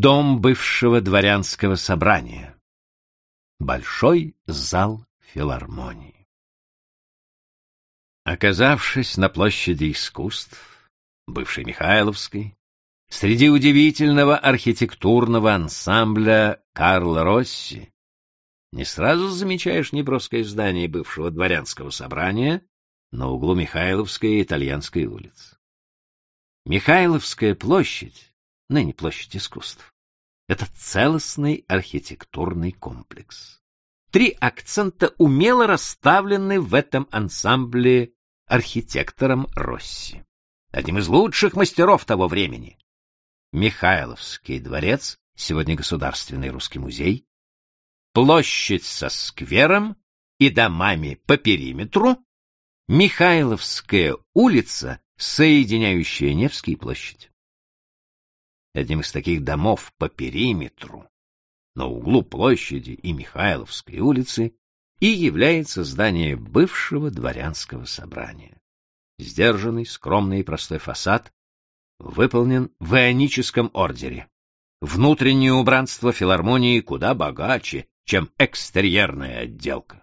Дом бывшего дворянского собрания. Большой зал филармонии. Оказавшись на площади искусств, бывшей Михайловской, среди удивительного архитектурного ансамбля Карла Росси, не сразу замечаешь неброское здание бывшего дворянского собрания на углу Михайловской и Итальянской улиц. Михайловская площадь, ныне площадь искусств, это целостный архитектурный комплекс. Три акцента умело расставлены в этом ансамбле архитектором Росси, одним из лучших мастеров того времени. Михайловский дворец, сегодня Государственный русский музей, площадь со сквером и домами по периметру, Михайловская улица, соединяющая Невский площадь. Одним из таких домов по периметру, на углу площади и Михайловской улицы, и является здание бывшего дворянского собрания. Сдержанный, скромный и простой фасад выполнен в ионическом ордере. Внутреннее убранство филармонии куда богаче, чем экстерьерная отделка.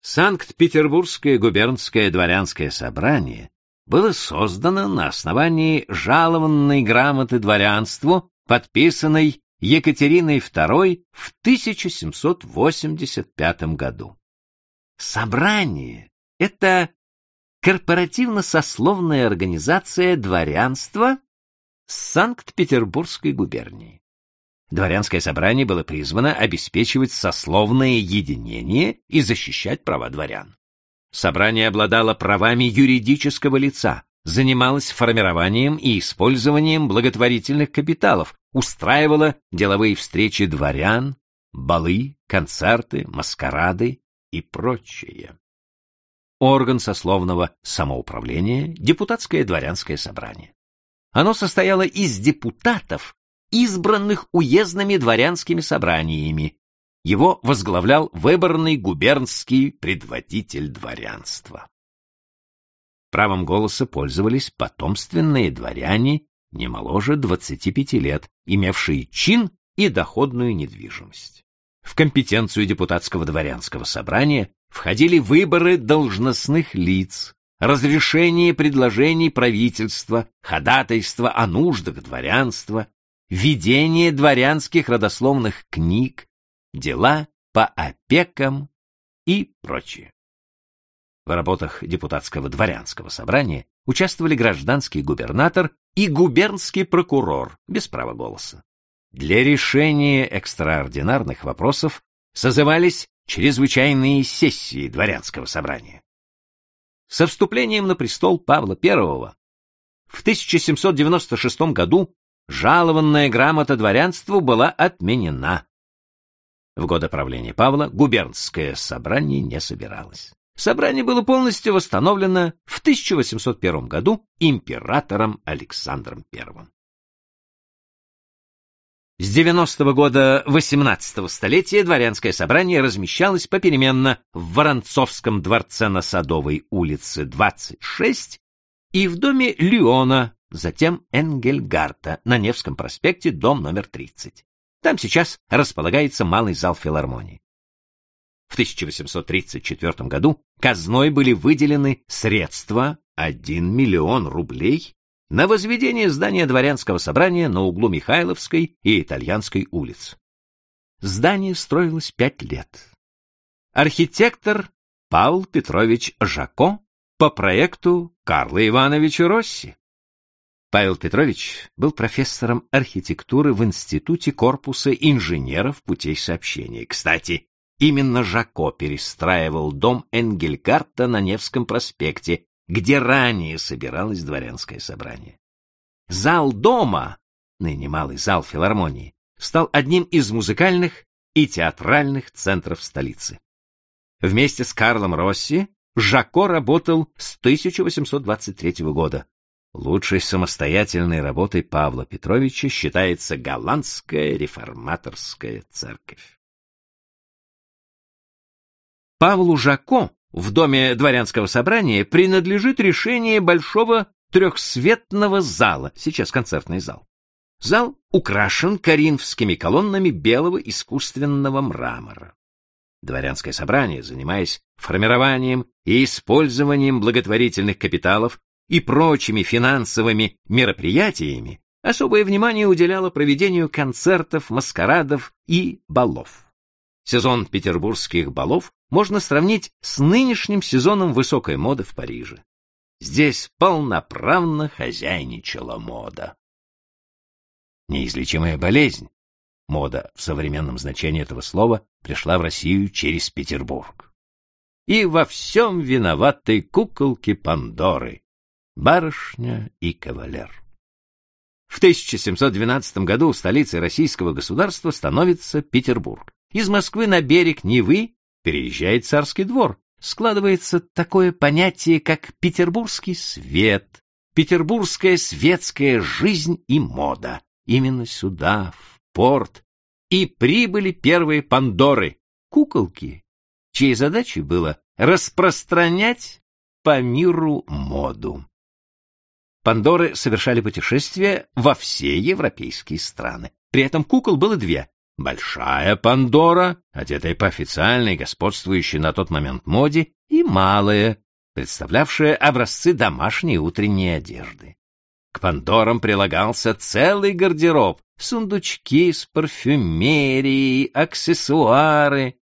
Санкт-Петербургское губернское дворянское собрание было создано на основании жалованной грамоты дворянству, подписанной Екатериной II в 1785 году. Собрание — это корпоративно-сословная организация дворянства Санкт-Петербургской губернии. Дворянское собрание было призвано обеспечивать сословное единение и защищать права дворян. Собрание обладало правами юридического лица, занималось формированием и использованием благотворительных капиталов, устраивало деловые встречи дворян, балы, концерты, маскарады и прочее. Орган сословного самоуправления — депутатское дворянское собрание. Оно состояло из депутатов, избранных уездными дворянскими собраниями. Его возглавлял выборный губернский предводитель дворянства. Правом голоса пользовались потомственные дворяне не моложе 25 лет, имевшие чин и доходную недвижимость. В компетенцию депутатского дворянского собрания входили выборы должностных лиц, разрешение предложений правительства, ходатайство о нуждах дворянства, ведение дворянских родословных книг, дела по опекам и прочее. В работах депутатского дворянского собрания участвовали гражданский губернатор и губернский прокурор без права голоса. Для решения экстраординарных вопросов созывались чрезвычайные сессии дворянского собрания. Со вступлением на престол Павла I в 1796 году жалованная грамота дворянству была отменена. В годы правления Павла губернское собрание не собиралось. Собрание было полностью восстановлено в 1801 году императором Александром I. С 90-го года 18-го столетия дворянское собрание размещалось попеременно в Воронцовском дворце на Садовой улице 26 и в доме Леона затем Энгельгарта на Невском проспекте, дом номер 30. Там сейчас располагается малый зал филармонии. В 1834 году казной были выделены средства 1 миллион рублей на возведение здания дворянского собрания на углу Михайловской и Итальянской улиц. Здание строилось пять лет. Архитектор Павел Петрович Жако по проекту Карла Ивановича Росси. Павел Петрович был профессором архитектуры в Институте корпуса инженеров путей сообщения. Кстати, именно Жако перестраивал дом Энгельгарта на Невском проспекте, где ранее собиралось дворянское собрание. Зал дома, ныне малый зал филармонии, стал одним из музыкальных и театральных центров столицы. Вместе с Карлом Росси Жако работал с 1823 года. Лучшей самостоятельной работой Павла Петровича считается Голландская реформаторская церковь. Павлу Жако в доме дворянского собрания принадлежит решение большого трехсветного зала, сейчас концертный зал. Зал украшен коринфскими колоннами белого искусственного мрамора. Дворянское собрание, занимаясь формированием и использованием благотворительных капиталов и прочими финансовыми мероприятиями, особое внимание уделяло проведению концертов, маскарадов и балов. Сезон петербургских балов можно сравнить с нынешним сезоном высокой моды в Париже. Здесь полноправно хозяйничала мода. Неизлечимая болезнь, мода в современном значении этого слова, пришла в Россию через Петербург. И во всем виноваты куколки Пандоры, барышня и кавалер. В 1712 году столицей российского государства становится Петербург. Из Москвы на берег Невы переезжает царский двор. Складывается такое понятие, как петербургский свет, петербургская светская жизнь и мода. Именно сюда, в порт, и прибыли первые Пандоры, куколки, чьей задачей было распространять по миру моду. Пандоры совершали путешествия во все европейские страны. При этом кукол было две. Большая Пандора, одетая по официальной, господствующей на тот момент моде, и малая, представлявшая образцы домашней утренней одежды. К Пандорам прилагался целый гардероб, сундучки с парфюмерией, аксессуары.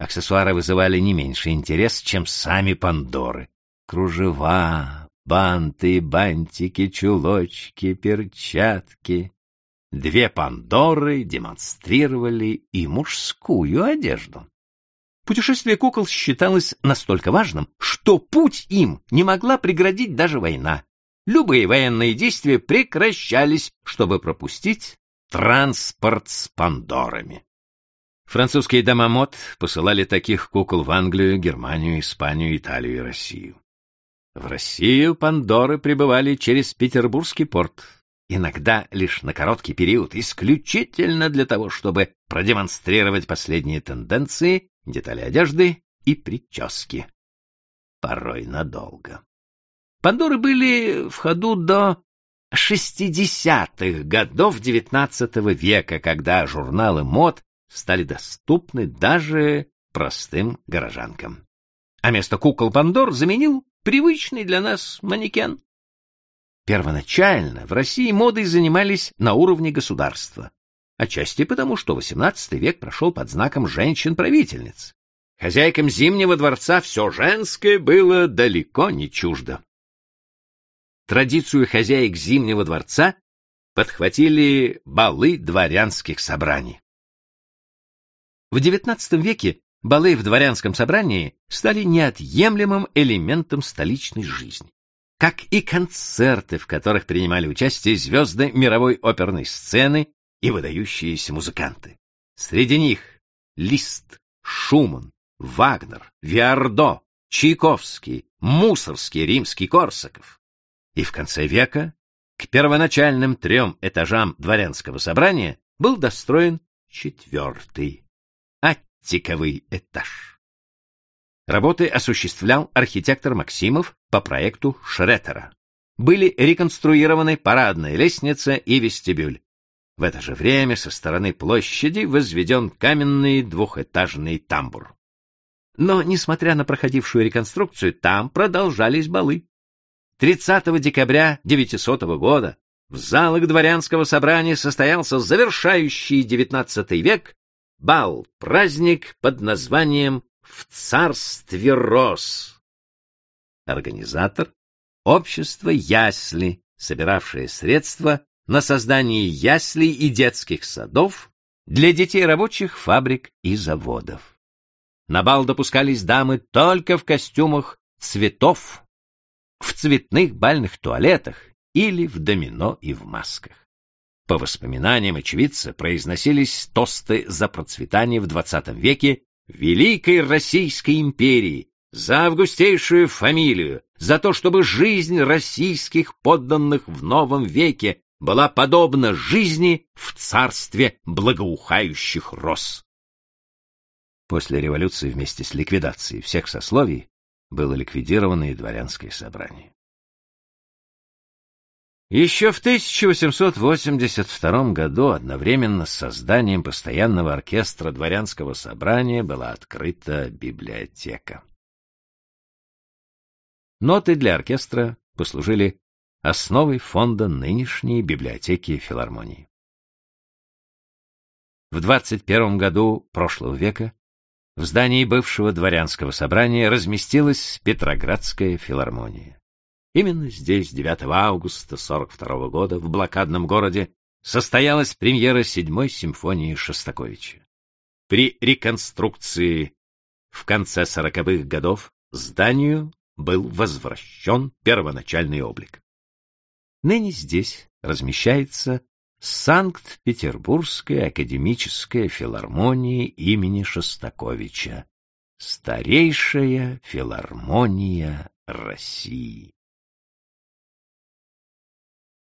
Аксессуары вызывали не меньший интерес, чем сами Пандоры. Кружева, банты, бантики, чулочки, перчатки. Две Пандоры демонстрировали и мужскую одежду. Путешествие кукол считалось настолько важным, что путь им не могла преградить даже война. Любые военные действия прекращались, чтобы пропустить транспорт с Пандорами. Французские дома мод посылали таких кукол в Англию, Германию, Испанию, Италию и Россию. В Россию Пандоры прибывали через Петербургский порт, иногда лишь на короткий период, исключительно для того, чтобы продемонстрировать последние тенденции, детали одежды и прически. Порой надолго. Пандоры были в ходу до 60-х годов XIX века, когда журналы мод стали доступны даже простым горожанкам. А место кукол Пандор заменил привычный для нас манекен. Первоначально в России модой занимались на уровне государства, отчасти потому, что XVIII век прошел под знаком женщин-правительниц. Хозяйкам Зимнего дворца все женское было далеко не чуждо. Традицию хозяек Зимнего дворца подхватили балы дворянских собраний. В XIX веке балы в дворянском собрании стали неотъемлемым элементом столичной жизни, как и концерты, в которых принимали участие звезды мировой оперной сцены и выдающиеся музыканты. Среди них Лист, Шуман, Вагнер, Виардо, Чайковский, Мусорский, Римский, Корсаков. И в конце века к первоначальным трем этажам дворянского собрания был достроен четвертый, аттиковый этаж. Работы осуществлял архитектор Максимов по проекту Шреттера. Были реконструированы парадная лестница и вестибюль. В это же время со стороны площади возведен каменный двухэтажный тамбур. Но, несмотря на проходившую реконструкцию, там продолжались балы. 30 декабря 900 года в залах дворянского собрания состоялся завершающий XIX век бал-праздник под названием «В царстве роз». Организатор — общество «Ясли», собиравшее средства на создание яслей и детских садов для детей рабочих фабрик и заводов. На бал допускались дамы только в костюмах цветов в цветных бальных туалетах или в домино и в масках. По воспоминаниям очевидца произносились тосты за процветание в XX веке Великой Российской империи, за августейшую фамилию, за то, чтобы жизнь российских подданных в новом веке была подобна жизни в царстве благоухающих роз. После революции вместе с ликвидацией всех сословий было ликвидировано и дворянское собрание. Еще в 1882 году одновременно с созданием постоянного оркестра дворянского собрания была открыта библиотека. Ноты для оркестра послужили основой фонда нынешней библиотеки филармонии. В 21 году прошлого века в здании бывшего дворянского собрания разместилась Петроградская филармония. Именно здесь, 9 августа 42 года, в блокадном городе, состоялась премьера седьмой симфонии Шостаковича. При реконструкции в конце сороковых годов зданию был возвращен первоначальный облик. Ныне здесь размещается Санкт-Петербургская академическая филармония имени Шостаковича, старейшая филармония России.